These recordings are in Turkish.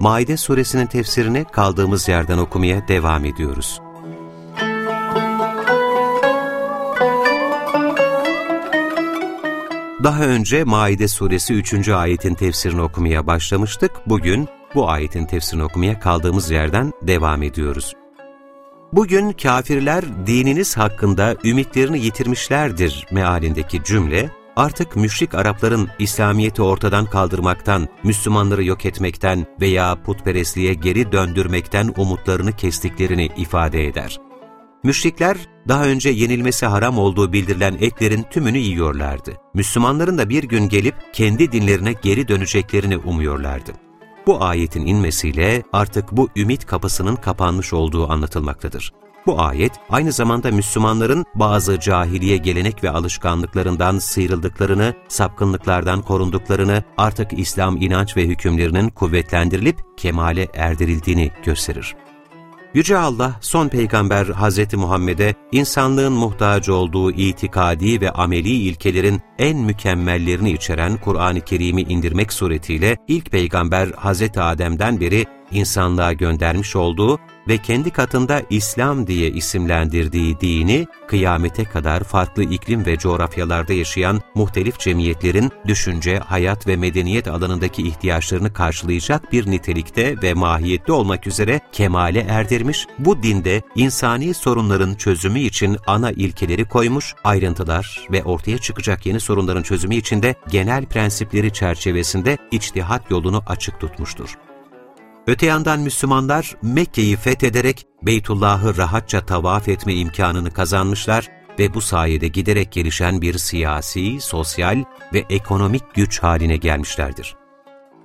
Maide suresinin tefsirini kaldığımız yerden okumaya devam ediyoruz. Daha önce Maide suresi 3. ayetin tefsirini okumaya başlamıştık. Bugün bu ayetin tefsirini okumaya kaldığımız yerden devam ediyoruz. Bugün kafirler dininiz hakkında ümitlerini yitirmişlerdir mealindeki cümle, artık müşrik Arapların İslamiyet'i ortadan kaldırmaktan, Müslümanları yok etmekten veya putperestliğe geri döndürmekten umutlarını kestiklerini ifade eder. Müşrikler daha önce yenilmesi haram olduğu bildirilen etlerin tümünü yiyorlardı. Müslümanların da bir gün gelip kendi dinlerine geri döneceklerini umuyorlardı. Bu ayetin inmesiyle artık bu ümit kapısının kapanmış olduğu anlatılmaktadır. Bu ayet aynı zamanda Müslümanların bazı cahiliye gelenek ve alışkanlıklarından sıyrıldıklarını, sapkınlıklardan korunduklarını, artık İslam inanç ve hükümlerinin kuvvetlendirilip kemale erdirildiğini gösterir. Yüce Allah son peygamber Hz. Muhammed'e insanlığın muhtaç olduğu itikadi ve ameli ilkelerin en mükemmellerini içeren Kur'an-ı Kerim'i indirmek suretiyle ilk peygamber Hz. Adem'den beri insanlığa göndermiş olduğu ve kendi katında İslam diye isimlendirdiği dini, kıyamete kadar farklı iklim ve coğrafyalarda yaşayan muhtelif cemiyetlerin düşünce, hayat ve medeniyet alanındaki ihtiyaçlarını karşılayacak bir nitelikte ve mahiyette olmak üzere kemale erdirmiş, bu dinde insani sorunların çözümü için ana ilkeleri koymuş, ayrıntılar ve ortaya çıkacak yeni sorunların çözümü için de genel prensipleri çerçevesinde içtihat yolunu açık tutmuştur. Öte yandan Müslümanlar Mekke'yi fethederek Beytullah'ı rahatça tavaf etme imkanını kazanmışlar ve bu sayede giderek gelişen bir siyasi, sosyal ve ekonomik güç haline gelmişlerdir.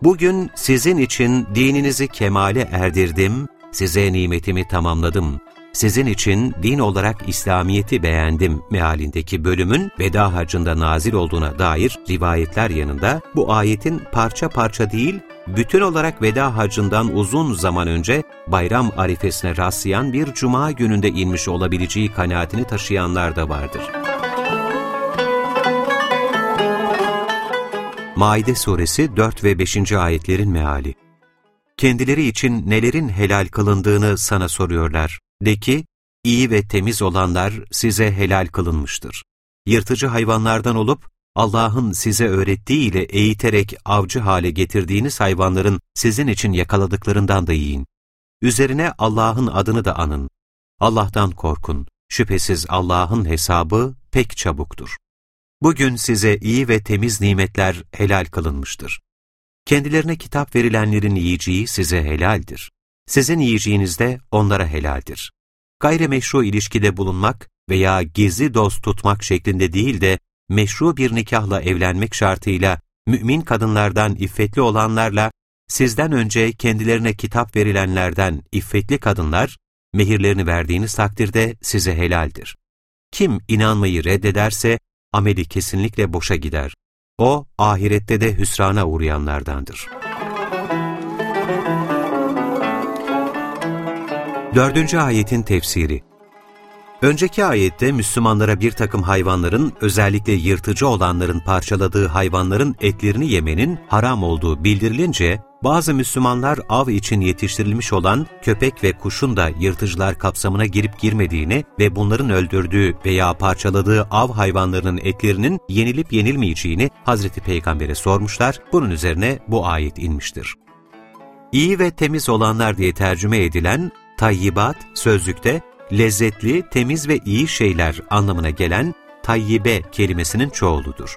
Bugün sizin için dininizi kemale erdirdim, size nimetimi tamamladım, sizin için din olarak İslamiyet'i beğendim mealindeki bölümün veda hacında nazil olduğuna dair rivayetler yanında bu ayetin parça parça değil, bütün olarak veda hacından uzun zaman önce bayram arifesine rastlayan bir cuma gününde inmiş olabileceği kanaatini taşıyanlar da vardır. Maide suresi 4 ve 5. ayetlerin meali Kendileri için nelerin helal kılındığını sana soruyorlar. De ki, iyi ve temiz olanlar size helal kılınmıştır. Yırtıcı hayvanlardan olup, Allah'ın size öğrettiği ile eğiterek avcı hale getirdiğiniz hayvanların sizin için yakaladıklarından da yiyin. Üzerine Allah'ın adını da anın. Allah'tan korkun. Şüphesiz Allah'ın hesabı pek çabuktur. Bugün size iyi ve temiz nimetler helal kılınmıştır. Kendilerine kitap verilenlerin yiyeceği size helaldir. Sizin yiyeceğiniz de onlara helaldir. Gayrimeşru ilişkide bulunmak veya gizli dost tutmak şeklinde değil de meşru bir nikahla evlenmek şartıyla mümin kadınlardan iffetli olanlarla sizden önce kendilerine kitap verilenlerden iffetli kadınlar, mehirlerini verdiğiniz takdirde size helaldir. Kim inanmayı reddederse ameli kesinlikle boşa gider. O ahirette de hüsrana uğrayanlardandır. Dördüncü ayetin tefsiri Önceki ayette Müslümanlara bir takım hayvanların, özellikle yırtıcı olanların parçaladığı hayvanların etlerini yemenin haram olduğu bildirilince, bazı Müslümanlar av için yetiştirilmiş olan köpek ve kuşun da yırtıcılar kapsamına girip girmediğini ve bunların öldürdüğü veya parçaladığı av hayvanlarının etlerinin yenilip yenilmeyeceğini Hazreti Peygamber'e sormuşlar, bunun üzerine bu ayet inmiştir. İyi ve temiz olanlar diye tercüme edilen tayyibat sözlükte lezzetli, temiz ve iyi şeyler anlamına gelen tayyibe kelimesinin çoğuludur.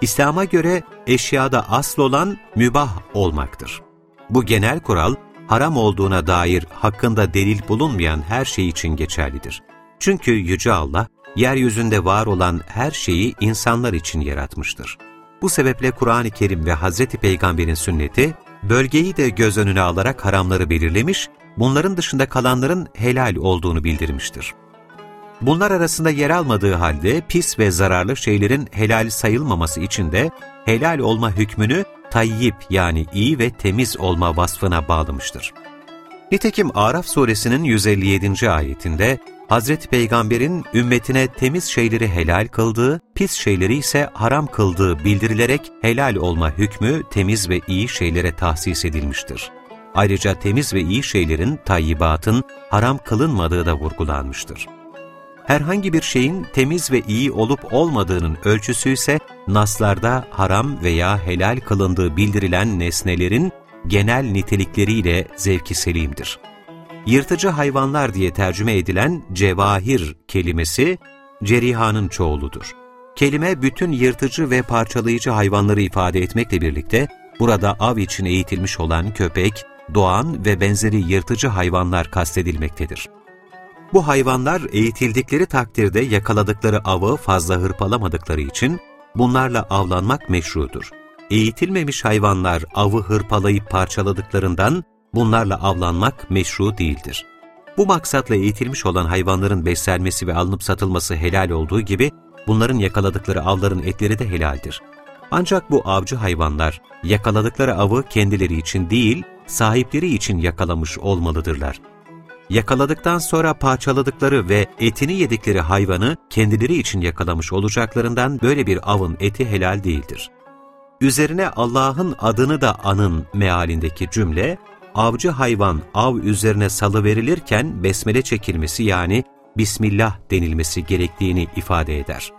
İslam'a göre eşyada asıl olan mübah olmaktır. Bu genel kural, haram olduğuna dair hakkında delil bulunmayan her şey için geçerlidir. Çünkü Yüce Allah, yeryüzünde var olan her şeyi insanlar için yaratmıştır. Bu sebeple Kur'an-ı Kerim ve Hz. Peygamber'in sünneti, Bölgeyi de göz önüne alarak haramları belirlemiş, bunların dışında kalanların helal olduğunu bildirmiştir. Bunlar arasında yer almadığı halde pis ve zararlı şeylerin helal sayılmaması için de helal olma hükmünü tayyip yani iyi ve temiz olma vasfına bağlamıştır. Nitekim Araf suresinin 157. ayetinde Hazreti Peygamber'in ümmetine temiz şeyleri helal kıldığı, pis şeyleri ise haram kıldığı bildirilerek helal olma hükmü temiz ve iyi şeylere tahsis edilmiştir. Ayrıca temiz ve iyi şeylerin, tayyibatın haram kılınmadığı da vurgulanmıştır. Herhangi bir şeyin temiz ve iyi olup olmadığının ölçüsü ise naslarda haram veya helal kılındığı bildirilen nesnelerin genel nitelikleriyle zevki selimdir. Yırtıcı hayvanlar diye tercüme edilen cevahir kelimesi cerihanın çoğuludur. Kelime bütün yırtıcı ve parçalayıcı hayvanları ifade etmekle birlikte burada av için eğitilmiş olan köpek, doğan ve benzeri yırtıcı hayvanlar kastedilmektedir. Bu hayvanlar eğitildikleri takdirde yakaladıkları avı fazla hırpalamadıkları için bunlarla avlanmak meşrudur. Eğitilmemiş hayvanlar avı hırpalayıp parçaladıklarından bunlarla avlanmak meşru değildir. Bu maksatla eğitilmiş olan hayvanların beslenmesi ve alınıp satılması helal olduğu gibi bunların yakaladıkları avların etleri de helaldir. Ancak bu avcı hayvanlar yakaladıkları avı kendileri için değil, sahipleri için yakalamış olmalıdırlar. Yakaladıktan sonra parçaladıkları ve etini yedikleri hayvanı kendileri için yakalamış olacaklarından böyle bir avın eti helal değildir. Üzerine Allah'ın adını da anın mealindeki cümle, avcı hayvan av üzerine salı verilirken besmele çekilmesi yani Bismillah denilmesi gerektiğini ifade eder.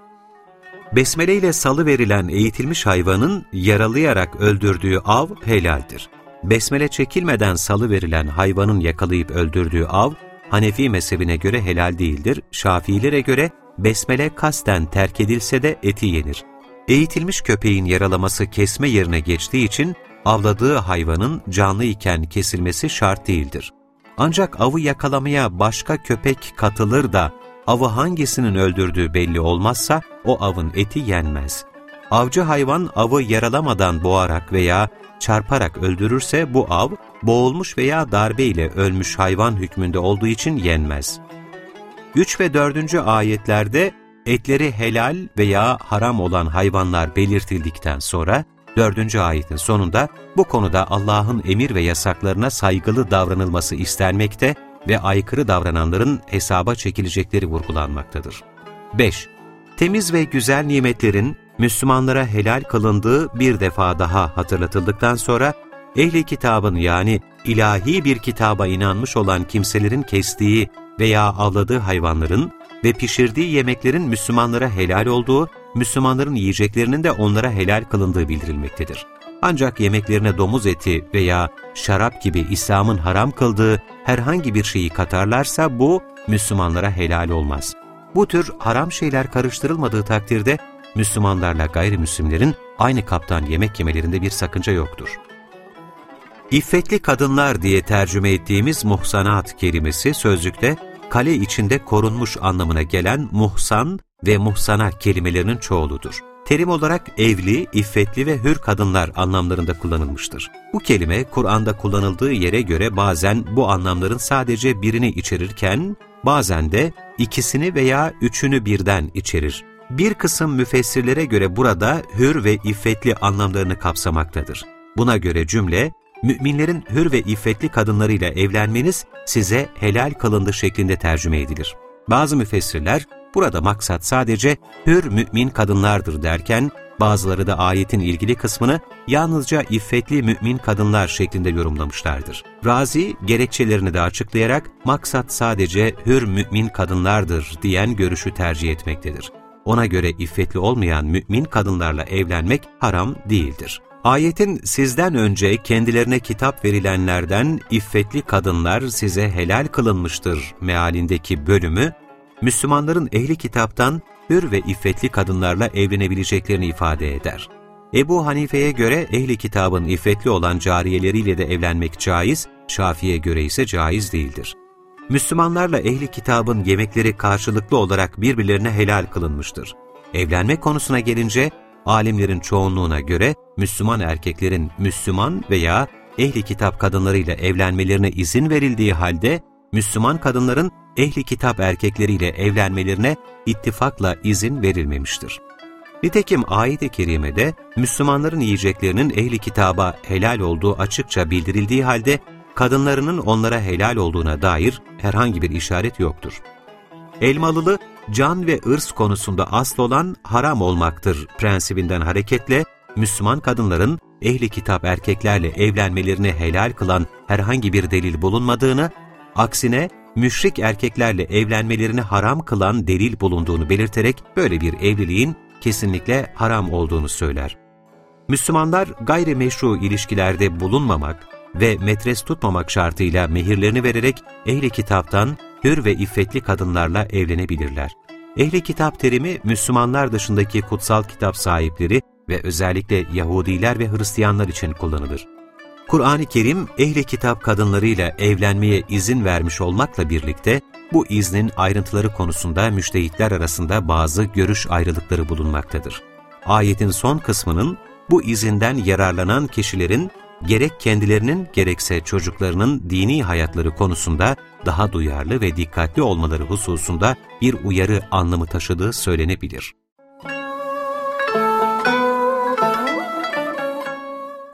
Besmele ile salı verilen eğitilmiş hayvanın yaralayarak öldürdüğü av helaldir. Besmele çekilmeden salı verilen hayvanın yakalayıp öldürdüğü av, Hanefi mezhebine göre helal değildir, Şafiilere göre besmele kasten terk edilse de eti yenir. Eğitilmiş köpeğin yaralaması kesme yerine geçtiği için avladığı hayvanın canlı iken kesilmesi şart değildir. Ancak avı yakalamaya başka köpek katılır da avı hangisinin öldürdüğü belli olmazsa o avın eti yenmez. Avcı hayvan avı yaralamadan boğarak veya çarparak öldürürse bu av, boğulmuş veya darbeyle ölmüş hayvan hükmünde olduğu için yenmez. 3 ve 4. ayetlerde etleri helal veya haram olan hayvanlar belirtildikten sonra, 4. ayetin sonunda bu konuda Allah'ın emir ve yasaklarına saygılı davranılması istenmekte ve aykırı davrananların hesaba çekilecekleri vurgulanmaktadır. 5. Temiz ve güzel nimetlerin Müslümanlara helal kılındığı bir defa daha hatırlatıldıktan sonra, ehli kitabın yani ilahi bir kitaba inanmış olan kimselerin kestiği veya avladığı hayvanların ve pişirdiği yemeklerin Müslümanlara helal olduğu, Müslümanların yiyeceklerinin de onlara helal kılındığı bildirilmektedir. Ancak yemeklerine domuz eti veya şarap gibi İslam'ın haram kıldığı herhangi bir şeyi katarlarsa bu Müslümanlara helal olmaz. Bu tür haram şeyler karıştırılmadığı takdirde Müslümanlarla gayrimüslimlerin aynı kaptan yemek yemelerinde bir sakınca yoktur. İffetli kadınlar diye tercüme ettiğimiz muhsanat kelimesi sözlükte kale içinde korunmuş anlamına gelen muhsan ve muhsana kelimelerinin çoğuludur. Terim olarak evli, iffetli ve hür kadınlar anlamlarında kullanılmıştır. Bu kelime Kur'an'da kullanıldığı yere göre bazen bu anlamların sadece birini içerirken, bazen de ikisini veya üçünü birden içerir. Bir kısım müfessirlere göre burada hür ve iffetli anlamlarını kapsamaktadır. Buna göre cümle, müminlerin hür ve iffetli kadınlarıyla evlenmeniz size helal kılındı şeklinde tercüme edilir. Bazı müfessirler, burada maksat sadece hür mümin kadınlardır derken, bazıları da ayetin ilgili kısmını yalnızca iffetli mümin kadınlar şeklinde yorumlamışlardır. Razi, gerekçelerini de açıklayarak, maksat sadece hür mümin kadınlardır diyen görüşü tercih etmektedir. Ona göre iffetli olmayan mümin kadınlarla evlenmek haram değildir. Ayetin sizden önce kendilerine kitap verilenlerden iffetli kadınlar size helal kılınmıştır mealindeki bölümü, Müslümanların ehli kitaptan hür ve iffetli kadınlarla evlenebileceklerini ifade eder. Ebu Hanife'ye göre ehli kitabın iffetli olan cariyeleriyle de evlenmek caiz, Şafi'ye göre ise caiz değildir. Müslümanlarla ehli kitabın yemekleri karşılıklı olarak birbirlerine helal kılınmıştır. Evlenme konusuna gelince, alimlerin çoğunluğuna göre Müslüman erkeklerin Müslüman veya ehli kitap kadınlarıyla evlenmelerine izin verildiği halde, Müslüman kadınların ehli kitap erkekleriyle evlenmelerine ittifakla izin verilmemiştir. Nitekim ayet-i kerimede Müslümanların yiyeceklerinin ehli kitaba helal olduğu açıkça bildirildiği halde kadınlarının onlara helal olduğuna dair herhangi bir işaret yoktur. Elmalılı, can ve ırs konusunda asıl olan haram olmaktır prensibinden hareketle, Müslüman kadınların ehli kitap erkeklerle evlenmelerini helal kılan herhangi bir delil bulunmadığını, aksine müşrik erkeklerle evlenmelerini haram kılan delil bulunduğunu belirterek böyle bir evliliğin kesinlikle haram olduğunu söyler. Müslümanlar gayrimeşru ilişkilerde bulunmamak ve metres tutmamak şartıyla mehirlerini vererek ehli kitaptan hür ve iffetli kadınlarla evlenebilirler. Ehli kitap terimi Müslümanlar dışındaki kutsal kitap sahipleri ve özellikle Yahudiler ve Hristiyanlar için kullanılır. Kur'an-ı Kerim ehli kitap kadınlarıyla evlenmeye izin vermiş olmakla birlikte bu iznin ayrıntıları konusunda müştehitler arasında bazı görüş ayrılıkları bulunmaktadır. Ayetin son kısmının bu izinden yararlanan kişilerin gerek kendilerinin gerekse çocuklarının dini hayatları konusunda daha duyarlı ve dikkatli olmaları hususunda bir uyarı anlamı taşıdığı söylenebilir.